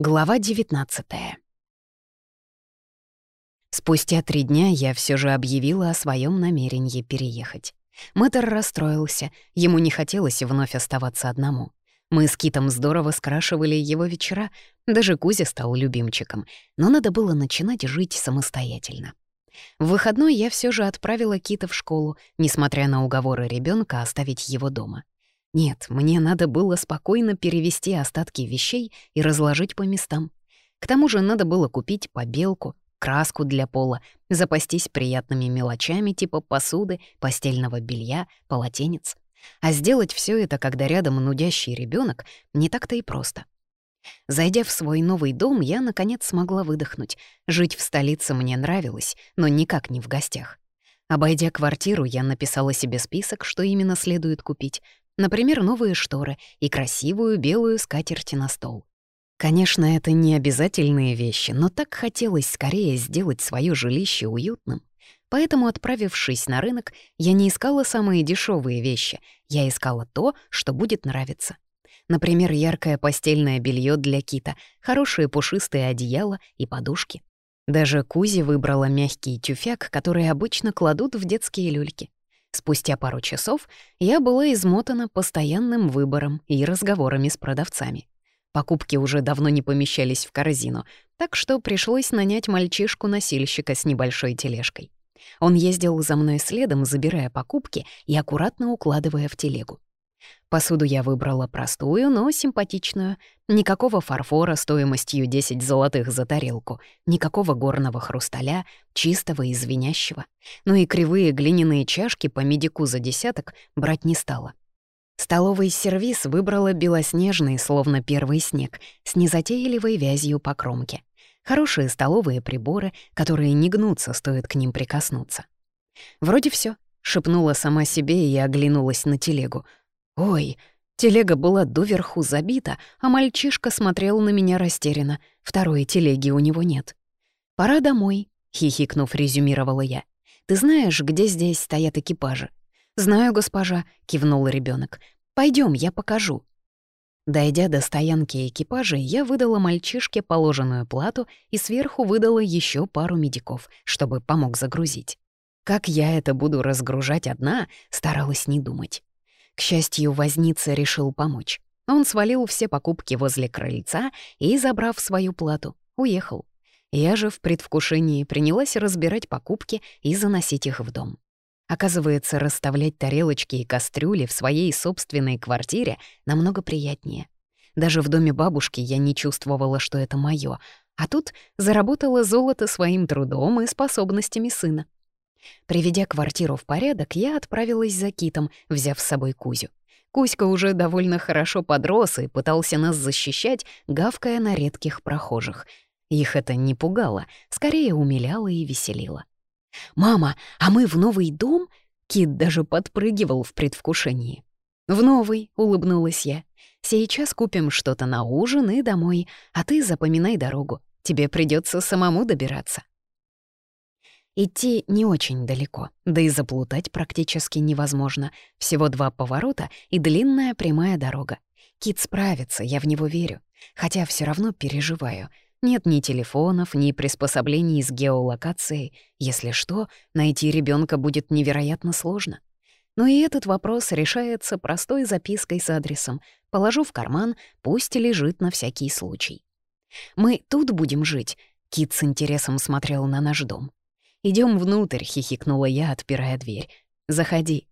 Глава 19 Спустя три дня я все же объявила о своем намерении переехать. Мэтр расстроился, ему не хотелось вновь оставаться одному. Мы с Китом здорово скрашивали его вечера, даже Кузя стал любимчиком, но надо было начинать жить самостоятельно. В выходной я все же отправила Кита в школу, несмотря на уговоры ребенка оставить его дома. Нет, мне надо было спокойно перевести остатки вещей и разложить по местам. К тому же надо было купить побелку, краску для пола, запастись приятными мелочами типа посуды, постельного белья, полотенец. А сделать все это, когда рядом нудящий ребенок, не так-то и просто. Зайдя в свой новый дом, я, наконец, смогла выдохнуть. Жить в столице мне нравилось, но никак не в гостях. Обойдя квартиру, я написала себе список, что именно следует купить. Например, новые шторы и красивую белую скатерть на стол. Конечно, это не обязательные вещи, но так хотелось скорее сделать свое жилище уютным. Поэтому, отправившись на рынок, я не искала самые дешевые вещи, я искала то, что будет нравиться. Например, яркое постельное белье для кита, хорошие пушистые одеяла и подушки. Даже Кузи выбрала мягкий тюфяк, который обычно кладут в детские люльки. Спустя пару часов я была измотана постоянным выбором и разговорами с продавцами. Покупки уже давно не помещались в корзину, так что пришлось нанять мальчишку-носильщика с небольшой тележкой. Он ездил за мной следом, забирая покупки и аккуратно укладывая в телегу. Посуду я выбрала простую, но симпатичную. Никакого фарфора стоимостью 10 золотых за тарелку, никакого горного хрусталя, чистого и звенящего. Но и кривые глиняные чашки по медику за десяток брать не стала. Столовый сервиз выбрала белоснежный, словно первый снег, с незатейливой вязью по кромке. Хорошие столовые приборы, которые не гнутся, стоит к ним прикоснуться. Вроде все, шепнула сама себе и оглянулась на телегу — Ой, телега была доверху забита, а мальчишка смотрел на меня растерянно. Второй телеги у него нет. «Пора домой», — хихикнув, резюмировала я. «Ты знаешь, где здесь стоят экипажи?» «Знаю, госпожа», — кивнул ребенок. Пойдем, я покажу». Дойдя до стоянки экипажей, я выдала мальчишке положенную плату и сверху выдала еще пару медиков, чтобы помог загрузить. Как я это буду разгружать одна, старалась не думать. К счастью, возница решил помочь. Он свалил все покупки возле крыльца и, забрав свою плату, уехал. Я же в предвкушении принялась разбирать покупки и заносить их в дом. Оказывается, расставлять тарелочки и кастрюли в своей собственной квартире намного приятнее. Даже в доме бабушки я не чувствовала, что это моё, а тут заработала золото своим трудом и способностями сына. Приведя квартиру в порядок, я отправилась за Китом, взяв с собой Кузю. Кузька уже довольно хорошо подрос и пытался нас защищать, гавкая на редких прохожих. Их это не пугало, скорее умиляло и веселило. «Мама, а мы в новый дом?» Кит даже подпрыгивал в предвкушении. «В новый», — улыбнулась я. «Сейчас купим что-то на ужин и домой, а ты запоминай дорогу. Тебе придется самому добираться». Идти не очень далеко, да и заплутать практически невозможно. Всего два поворота и длинная прямая дорога. Кит справится, я в него верю. Хотя все равно переживаю. Нет ни телефонов, ни приспособлений с геолокацией. Если что, найти ребенка будет невероятно сложно. Но и этот вопрос решается простой запиской с адресом. Положу в карман, пусть лежит на всякий случай. «Мы тут будем жить», — Кит с интересом смотрел на наш дом. Идем внутрь», — хихикнула я, отпирая дверь. «Заходи».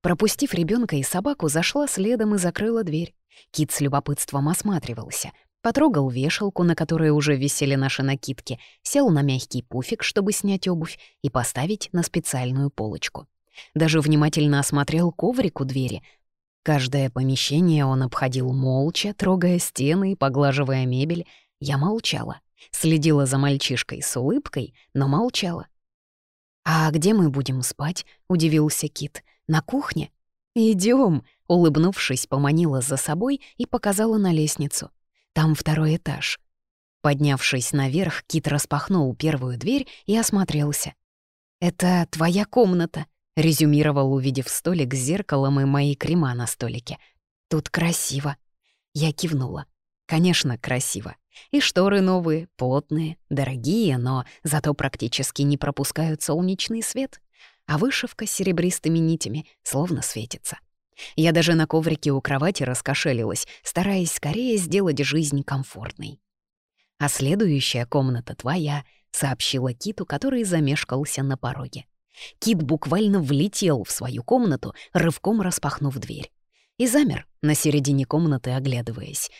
Пропустив ребенка и собаку, зашла следом и закрыла дверь. Кит с любопытством осматривался. Потрогал вешалку, на которой уже висели наши накидки, сел на мягкий пуфик, чтобы снять обувь и поставить на специальную полочку. Даже внимательно осмотрел коврик у двери. Каждое помещение он обходил молча, трогая стены и поглаживая мебель. Я молчала. Следила за мальчишкой с улыбкой, но молчала. «А где мы будем спать?» — удивился Кит. «На кухне?» Идем, улыбнувшись, поманила за собой и показала на лестницу. «Там второй этаж». Поднявшись наверх, Кит распахнул первую дверь и осмотрелся. «Это твоя комната», — резюмировал, увидев столик с зеркалом и мои крема на столике. «Тут красиво». Я кивнула. Конечно, красиво. И шторы новые, плотные, дорогие, но зато практически не пропускают солнечный свет, а вышивка с серебристыми нитями словно светится. Я даже на коврике у кровати раскошелилась, стараясь скорее сделать жизнь комфортной. «А следующая комната твоя», — сообщила Киту, который замешкался на пороге. Кит буквально влетел в свою комнату, рывком распахнув дверь. И замер, на середине комнаты оглядываясь.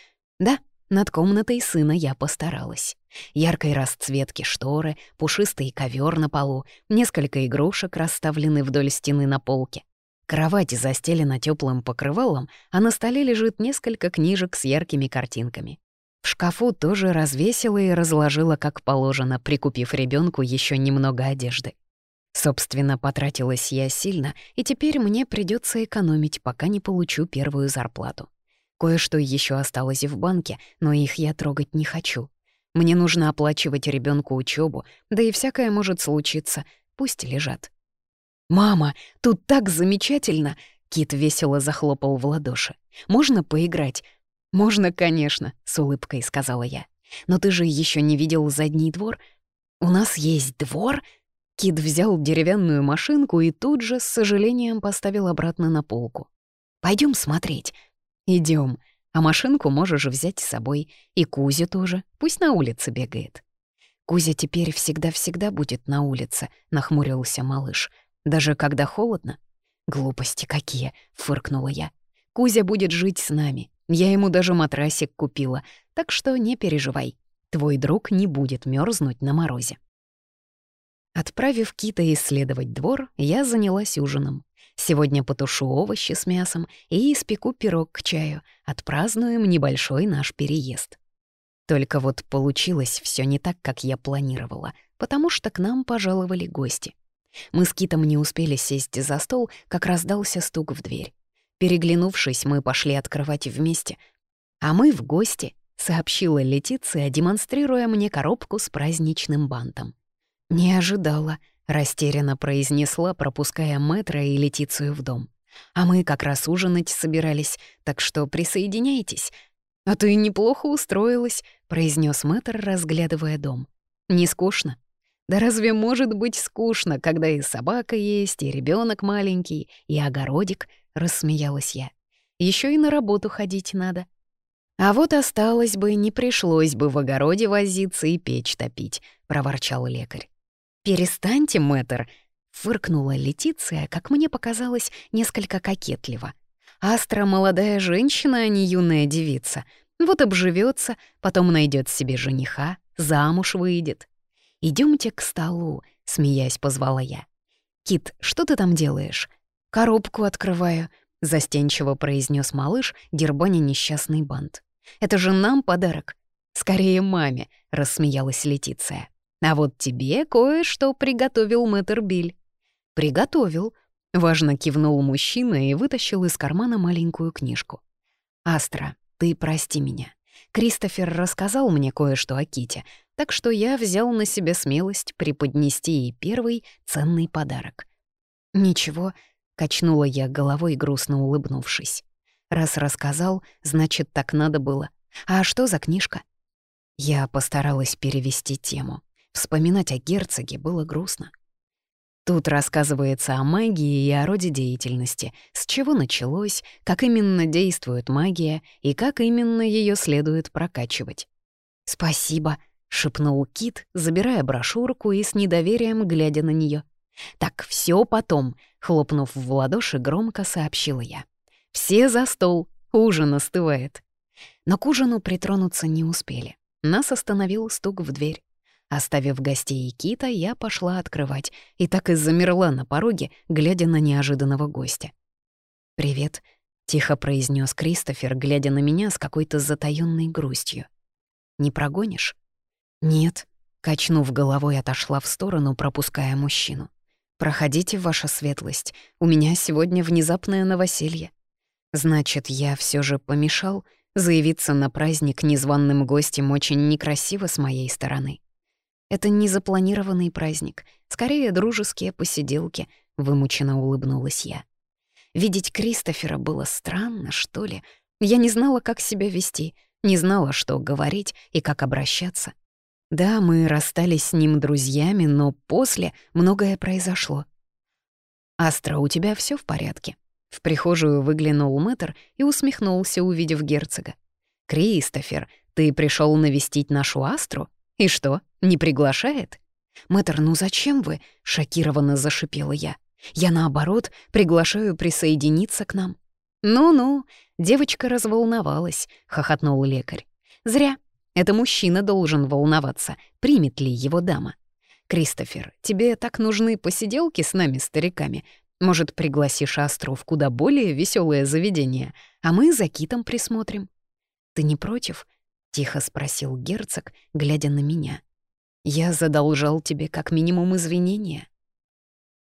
Да, над комнатой сына я постаралась. Яркой расцветки шторы, пушистый ковер на полу, несколько игрушек расставлены вдоль стены на полке. Кровать застелена теплым покрывалом, а на столе лежит несколько книжек с яркими картинками. В шкафу тоже развесила и разложила как положено, прикупив ребенку еще немного одежды. Собственно, потратилась я сильно, и теперь мне придется экономить, пока не получу первую зарплату. Кое-что еще осталось в банке, но их я трогать не хочу. Мне нужно оплачивать ребенку учебу, да и всякое может случиться, пусть лежат. «Мама, тут так замечательно!» Кит весело захлопал в ладоши. «Можно поиграть?» «Можно, конечно», — с улыбкой сказала я. «Но ты же еще не видел задний двор?» «У нас есть двор?» Кит взял деревянную машинку и тут же с сожалением поставил обратно на полку. Пойдем смотреть». Идем. А машинку можешь взять с собой. И Кузю тоже. Пусть на улице бегает». «Кузя теперь всегда-всегда будет на улице», — нахмурился малыш. «Даже когда холодно?» «Глупости какие!» — фыркнула я. «Кузя будет жить с нами. Я ему даже матрасик купила, так что не переживай. Твой друг не будет мерзнуть на морозе». Отправив Кита исследовать двор, я занялась ужином. Сегодня потушу овощи с мясом и испеку пирог к чаю. Отпразднуем небольшой наш переезд. Только вот получилось все не так, как я планировала, потому что к нам пожаловали гости. Мы с Китом не успели сесть за стол, как раздался стук в дверь. Переглянувшись, мы пошли открывать вместе. «А мы в гости», — сообщила Летиция, демонстрируя мне коробку с праздничным бантом. «Не ожидала», — растерянно произнесла, пропуская Мэтра и Летицию в дом. «А мы как раз ужинать собирались, так что присоединяйтесь». «А ты неплохо устроилась», — произнес Мэтр, разглядывая дом. «Не скучно?» «Да разве может быть скучно, когда и собака есть, и ребенок маленький, и огородик?» — рассмеялась я. Еще и на работу ходить надо». «А вот осталось бы, не пришлось бы в огороде возиться и печь топить», — проворчал лекарь. «Перестаньте, мэтр!» — фыркнула Летиция, как мне показалось, несколько кокетливо. «Астра — молодая женщина, а не юная девица. Вот обживется, потом найдет себе жениха, замуж выйдет. Идемте к столу», — смеясь позвала я. «Кит, что ты там делаешь?» «Коробку открываю», — застенчиво произнес малыш, дербаня несчастный бант. «Это же нам подарок». «Скорее маме», — рассмеялась Летиция. А вот тебе кое-что приготовил мэтр Биль». «Приготовил», — важно кивнул мужчина и вытащил из кармана маленькую книжку. «Астра, ты прости меня. Кристофер рассказал мне кое-что о Ките, так что я взял на себя смелость преподнести ей первый ценный подарок». «Ничего», — качнула я головой, грустно улыбнувшись. «Раз рассказал, значит, так надо было. А что за книжка?» Я постаралась перевести тему. Вспоминать о герцоге было грустно. Тут рассказывается о магии и о роде деятельности, с чего началось, как именно действует магия и как именно ее следует прокачивать. «Спасибо», — шепнул Кит, забирая брошюрку и с недоверием глядя на нее. «Так, все потом», — хлопнув в ладоши, громко сообщила я. «Все за стол, ужин остывает». Но к ужину притронуться не успели. Нас остановил стук в дверь. Оставив гостей и Кита, я пошла открывать и так и замерла на пороге, глядя на неожиданного гостя. «Привет», — тихо произнес Кристофер, глядя на меня с какой-то затаённой грустью. «Не прогонишь?» «Нет», — качнув головой, отошла в сторону, пропуская мужчину. «Проходите, ваша светлость, у меня сегодня внезапное новоселье». «Значит, я все же помешал?» Заявиться на праздник незваным гостем очень некрасиво с моей стороны. Это не запланированный праздник, скорее дружеские посиделки, вымученно улыбнулась я. Видеть Кристофера было странно, что ли. Я не знала, как себя вести. не знала, что говорить и как обращаться. Да, мы расстались с ним друзьями, но после многое произошло. «Астра, у тебя все в порядке?» В прихожую выглянул мэтр и усмехнулся, увидев герцога. «Кристофер, ты пришел навестить нашу Астру? И что, не приглашает?» «Мэтр, ну зачем вы?» — шокированно зашипела я. «Я, наоборот, приглашаю присоединиться к нам». «Ну-ну», — девочка разволновалась, — хохотнул лекарь. «Зря. Это мужчина должен волноваться, примет ли его дама. Кристофер, тебе так нужны посиделки с нами, стариками. Может, пригласишь Астру в куда более веселое заведение, а мы за китом присмотрим?» «Ты не против?» — тихо спросил герцог, глядя на меня. «Я задолжал тебе как минимум извинения».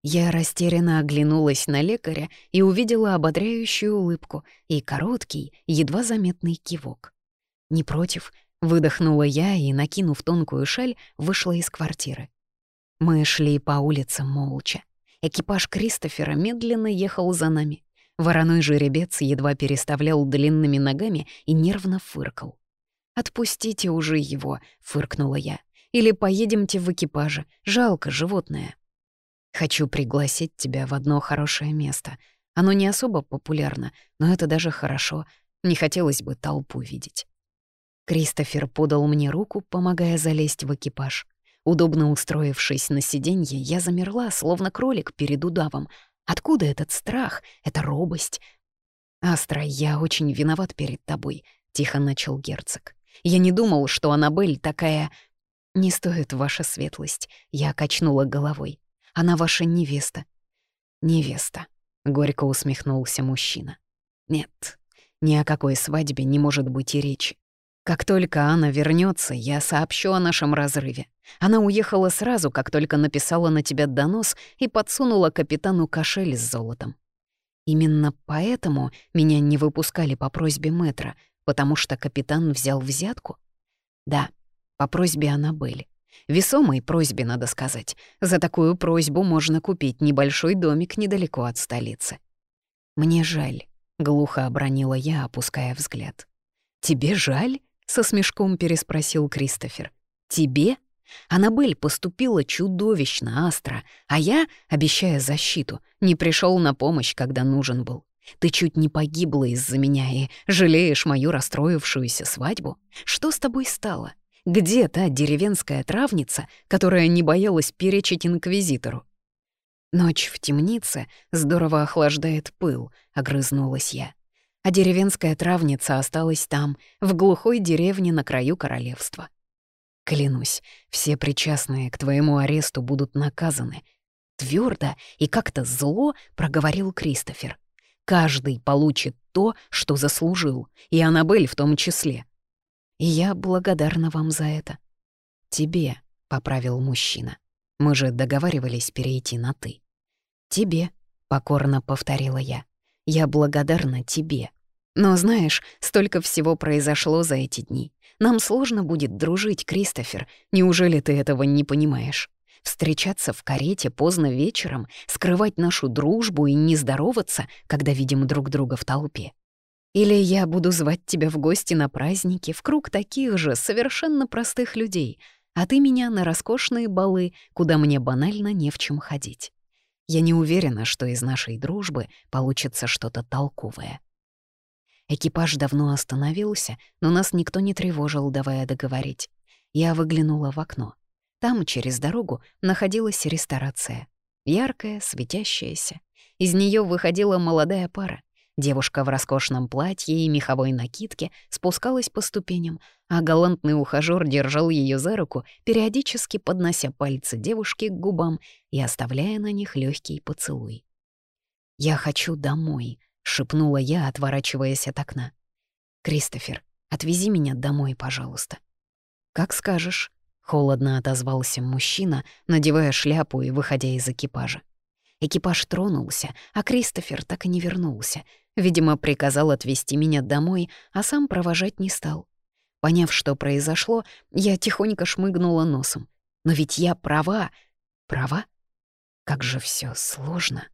Я растерянно оглянулась на лекаря и увидела ободряющую улыбку и короткий, едва заметный кивок. «Не против», — выдохнула я и, накинув тонкую шаль, вышла из квартиры. Мы шли по улице молча. Экипаж Кристофера медленно ехал за нами. Вороной жеребец едва переставлял длинными ногами и нервно фыркал. «Отпустите уже его», — фыркнула я. «Или поедемте в экипаже. Жалко животное». Хочу пригласить тебя в одно хорошее место. Оно не особо популярно, но это даже хорошо. Не хотелось бы толпу видеть. Кристофер подал мне руку, помогая залезть в экипаж. Удобно устроившись на сиденье, я замерла, словно кролик перед удавом. Откуда этот страх, эта робость? «Астра, я очень виноват перед тобой», — тихо начал герцог. «Я не думал, что Аннабель такая...» «Не стоит ваша светлость», — я качнула головой. Она ваша невеста». «Невеста», — горько усмехнулся мужчина. «Нет, ни о какой свадьбе не может быть и речи. Как только Анна вернется, я сообщу о нашем разрыве. Она уехала сразу, как только написала на тебя донос и подсунула капитану кошель с золотом. Именно поэтому меня не выпускали по просьбе мэтра, потому что капитан взял взятку? Да, по просьбе Аннабель. Весомой просьбе, надо сказать. За такую просьбу можно купить небольшой домик недалеко от столицы. «Мне жаль», — глухо обронила я, опуская взгляд. «Тебе жаль?» — со смешком переспросил Кристофер. «Тебе?» Аннабель поступила чудовищно, Астра, а я, обещая защиту, не пришел на помощь, когда нужен был. Ты чуть не погибла из-за меня и жалеешь мою расстроившуюся свадьбу? Что с тобой стало? Где та деревенская травница, которая не боялась перечить инквизитору? Ночь в темнице здорово охлаждает пыл, огрызнулась я. А деревенская травница осталась там, в глухой деревне на краю королевства. Клянусь, все причастные к твоему аресту будут наказаны. Твердо и как-то зло проговорил Кристофер. Каждый получит то, что заслужил, и Аннабель в том числе. И я благодарна вам за это. Тебе, — поправил мужчина. Мы же договаривались перейти на «ты». Тебе, — покорно повторила я. Я благодарна тебе. Но знаешь, столько всего произошло за эти дни. Нам сложно будет дружить, Кристофер. Неужели ты этого не понимаешь? Встречаться в карете поздно вечером, скрывать нашу дружбу и не здороваться, когда видим друг друга в толпе. Или я буду звать тебя в гости на праздники в круг таких же совершенно простых людей, а ты меня на роскошные балы, куда мне банально не в чем ходить. Я не уверена, что из нашей дружбы получится что-то толковое. Экипаж давно остановился, но нас никто не тревожил, давая договорить. Я выглянула в окно. Там, через дорогу, находилась ресторация. Яркая, светящаяся. Из нее выходила молодая пара. Девушка в роскошном платье и меховой накидке спускалась по ступеням, а галантный ухажёр держал ее за руку, периодически поднося пальцы девушки к губам и оставляя на них легкий поцелуй. «Я хочу домой», — шепнула я, отворачиваясь от окна. «Кристофер, отвези меня домой, пожалуйста». «Как скажешь», — холодно отозвался мужчина, надевая шляпу и выходя из экипажа. Экипаж тронулся, а Кристофер так и не вернулся. Видимо, приказал отвезти меня домой, а сам провожать не стал. Поняв, что произошло, я тихонько шмыгнула носом. Но ведь я права. Права? Как же все сложно.